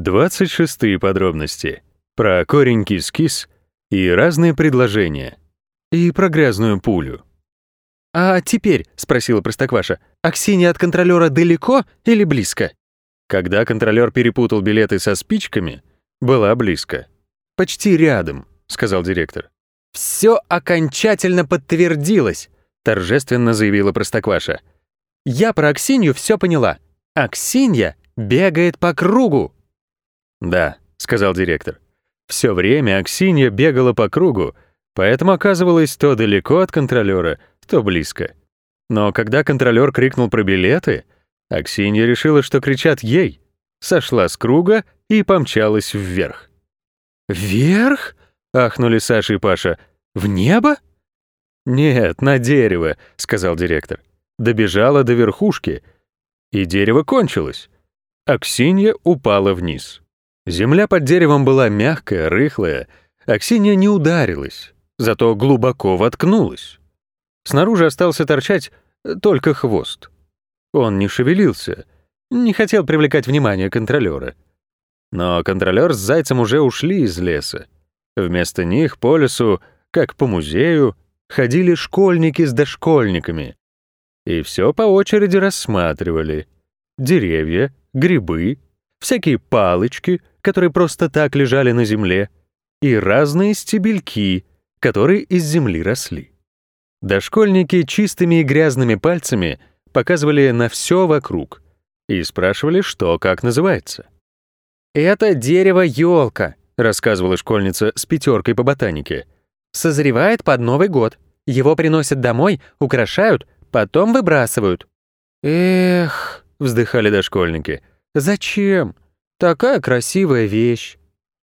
26 подробности. Про корень кис-кис и разные предложения. И про грязную пулю. «А теперь», — спросила Простокваша, «Аксинья от контролера далеко или близко?» Когда контролер перепутал билеты со спичками, была близко. «Почти рядом», — сказал директор. «Все окончательно подтвердилось», — торжественно заявила Простокваша. «Я про Аксинью все поняла. Аксинья бегает по кругу». «Да», — сказал директор. Все время Аксинья бегала по кругу, поэтому оказывалась то далеко от контролера, то близко. Но когда контролер крикнул про билеты, Аксинья решила, что кричат ей, сошла с круга и помчалась вверх. «Вверх?» — ахнули Саша и Паша. «В небо?» «Нет, на дерево», — сказал директор. Добежала до верхушки, и дерево кончилось. Аксинья упала вниз. Земля под деревом была мягкая, рыхлая. Аксинья не ударилась, зато глубоко воткнулась. Снаружи остался торчать только хвост. Он не шевелился, не хотел привлекать внимание контролера. Но контролер с зайцем уже ушли из леса. Вместо них по лесу, как по музею, ходили школьники с дошкольниками. И все по очереди рассматривали. Деревья, грибы, всякие палочки, которые просто так лежали на земле, и разные стебельки, которые из земли росли. Дошкольники чистыми и грязными пальцами показывали на все вокруг и спрашивали, что как называется. «Это дерево-елка», — рассказывала школьница с пятеркой по ботанике. «Созревает под Новый год. Его приносят домой, украшают, потом выбрасывают». «Эх», — вздыхали дошкольники, — «зачем? Такая красивая вещь.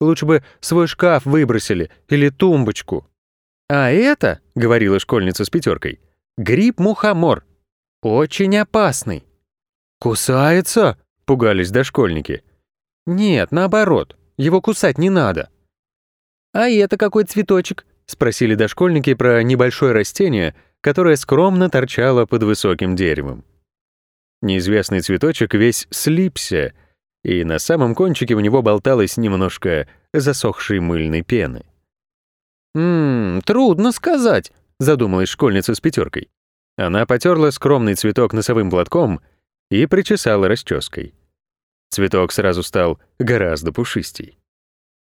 Лучше бы свой шкаф выбросили или тумбочку». «А это, — говорила школьница с пятеркой, — гриб-мухомор. Очень опасный». «Кусается?» — пугались дошкольники. «Нет, наоборот, его кусать не надо». «А это какой цветочек?» — спросили дошкольники про небольшое растение, которое скромно торчало под высоким деревом. Неизвестный цветочек весь слипся, и на самом кончике у него болталось немножко засохшей мыльной пены. «Ммм, трудно сказать», — задумалась школьница с пятеркой. Она потерла скромный цветок носовым платком и причесала расческой. Цветок сразу стал гораздо пушистей.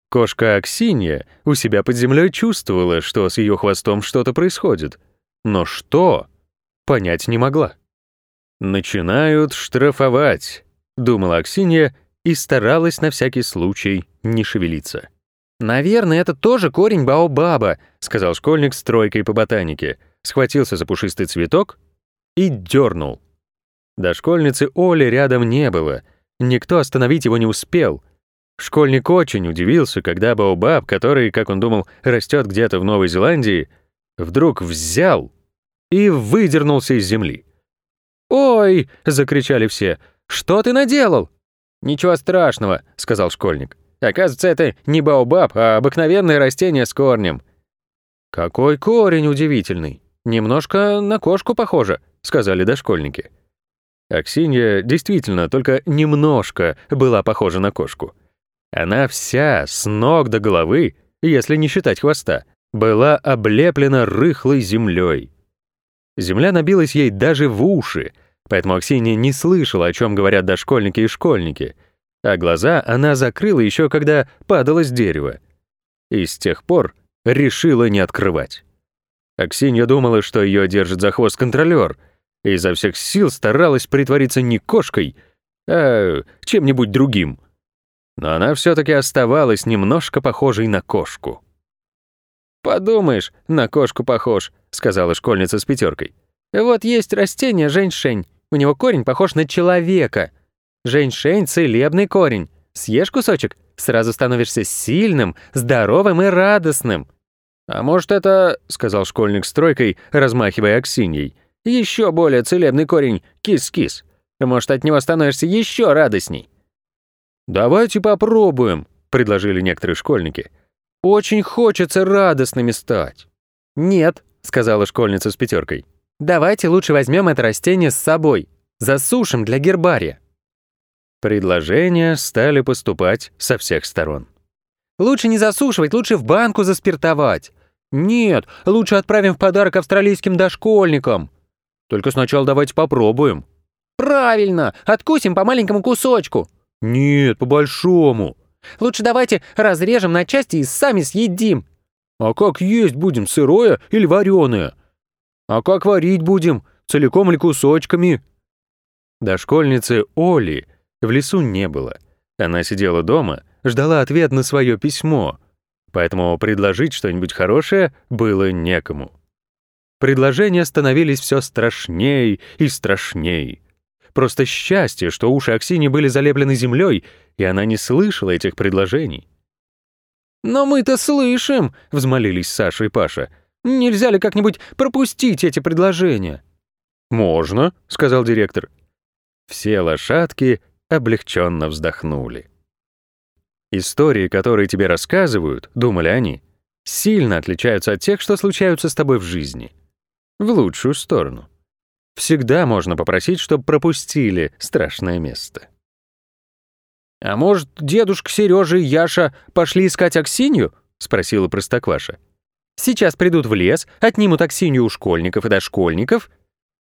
Кошка Аксинья у себя под землей чувствовала, что с ее хвостом что-то происходит. Но что? Понять не могла. «Начинают штрафовать», — думала Аксинья и старалась на всякий случай не шевелиться. «Наверное, это тоже корень баобаба», — сказал школьник с тройкой по ботанике. Схватился за пушистый цветок и дернул. До школьницы Оли рядом не было. Никто остановить его не успел. Школьник очень удивился, когда баобаб, который, как он думал, растет где-то в Новой Зеландии, вдруг взял и выдернулся из земли. «Ой!» — закричали все. «Что ты наделал?» «Ничего страшного», — сказал школьник. Оказывается, это не баобаб, а обыкновенное растение с корнем». «Какой корень удивительный! Немножко на кошку похоже», — сказали дошкольники. Аксинья действительно только немножко была похожа на кошку. Она вся, с ног до головы, если не считать хвоста, была облеплена рыхлой землей. Земля набилась ей даже в уши, поэтому Аксинья не слышала, о чем говорят дошкольники и школьники — а глаза она закрыла еще когда падала с дерева. И с тех пор решила не открывать. Аксинья думала, что ее держит за хвост контролер, и изо всех сил старалась притвориться не кошкой, а чем-нибудь другим. Но она все-таки оставалась немножко похожей на кошку. «Подумаешь, на кошку похож», — сказала школьница с пятеркой. «Вот есть растение женьшень, у него корень похож на человека, Женьшень — целебный корень. Съешь кусочек, сразу становишься сильным, здоровым и радостным. А может, это, — сказал школьник с тройкой, размахивая аксиньей, — еще более целебный корень — кис-кис. Может, от него становишься еще радостней. «Давайте попробуем», — предложили некоторые школьники. «Очень хочется радостными стать». «Нет», — сказала школьница с пятеркой. «Давайте лучше возьмем это растение с собой. Засушим для гербария». Предложения стали поступать со всех сторон. «Лучше не засушивать, лучше в банку заспиртовать». «Нет, лучше отправим в подарок австралийским дошкольникам». «Только сначала давайте попробуем». «Правильно, откусим по маленькому кусочку». «Нет, по большому». «Лучше давайте разрежем на части и сами съедим». «А как есть будем, сырое или вареное?» «А как варить будем, целиком или кусочками?» Дошкольницы Оли в лесу не было. Она сидела дома, ждала ответ на свое письмо, поэтому предложить что-нибудь хорошее было некому. Предложения становились все страшней и страшней. Просто счастье, что уши Аксини были залеплены землей, и она не слышала этих предложений. «Но мы-то слышим!» — взмолились Саша и Паша. «Нельзя ли как-нибудь пропустить эти предложения?» «Можно», — сказал директор. Все лошадки облегченно вздохнули. Истории, которые тебе рассказывают, думали они, сильно отличаются от тех, что случаются с тобой в жизни. В лучшую сторону. Всегда можно попросить, чтобы пропустили страшное место. «А может, дедушка Сережа и Яша пошли искать Аксинью?» — спросила Простокваша. «Сейчас придут в лес, отнимут Аксинью у школьников и дошкольников».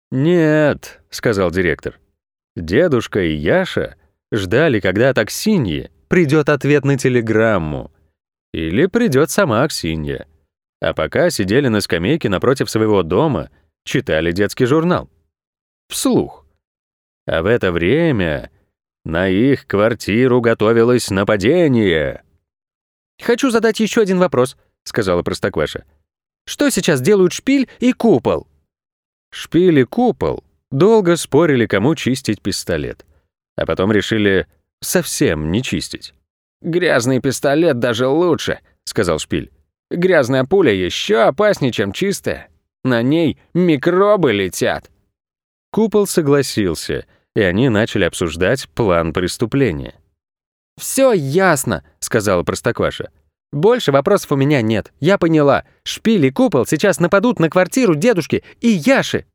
«Нет», — сказал директор. «Дедушка и Яша ждали, когда от Аксиньи придет ответ на телеграмму. Или придет сама Аксинья. А пока сидели на скамейке напротив своего дома, читали детский журнал. Вслух. А в это время на их квартиру готовилось нападение. «Хочу задать еще один вопрос», — сказала Простокваша. «Что сейчас делают шпиль и купол?» Шпиль и купол долго спорили, кому чистить пистолет а потом решили совсем не чистить. «Грязный пистолет даже лучше», — сказал Шпиль. «Грязная пуля еще опаснее, чем чистая. На ней микробы летят». Купол согласился, и они начали обсуждать план преступления. «Все ясно», — сказала Простокваша. «Больше вопросов у меня нет. Я поняла. Шпиль и Купол сейчас нападут на квартиру дедушки и Яши».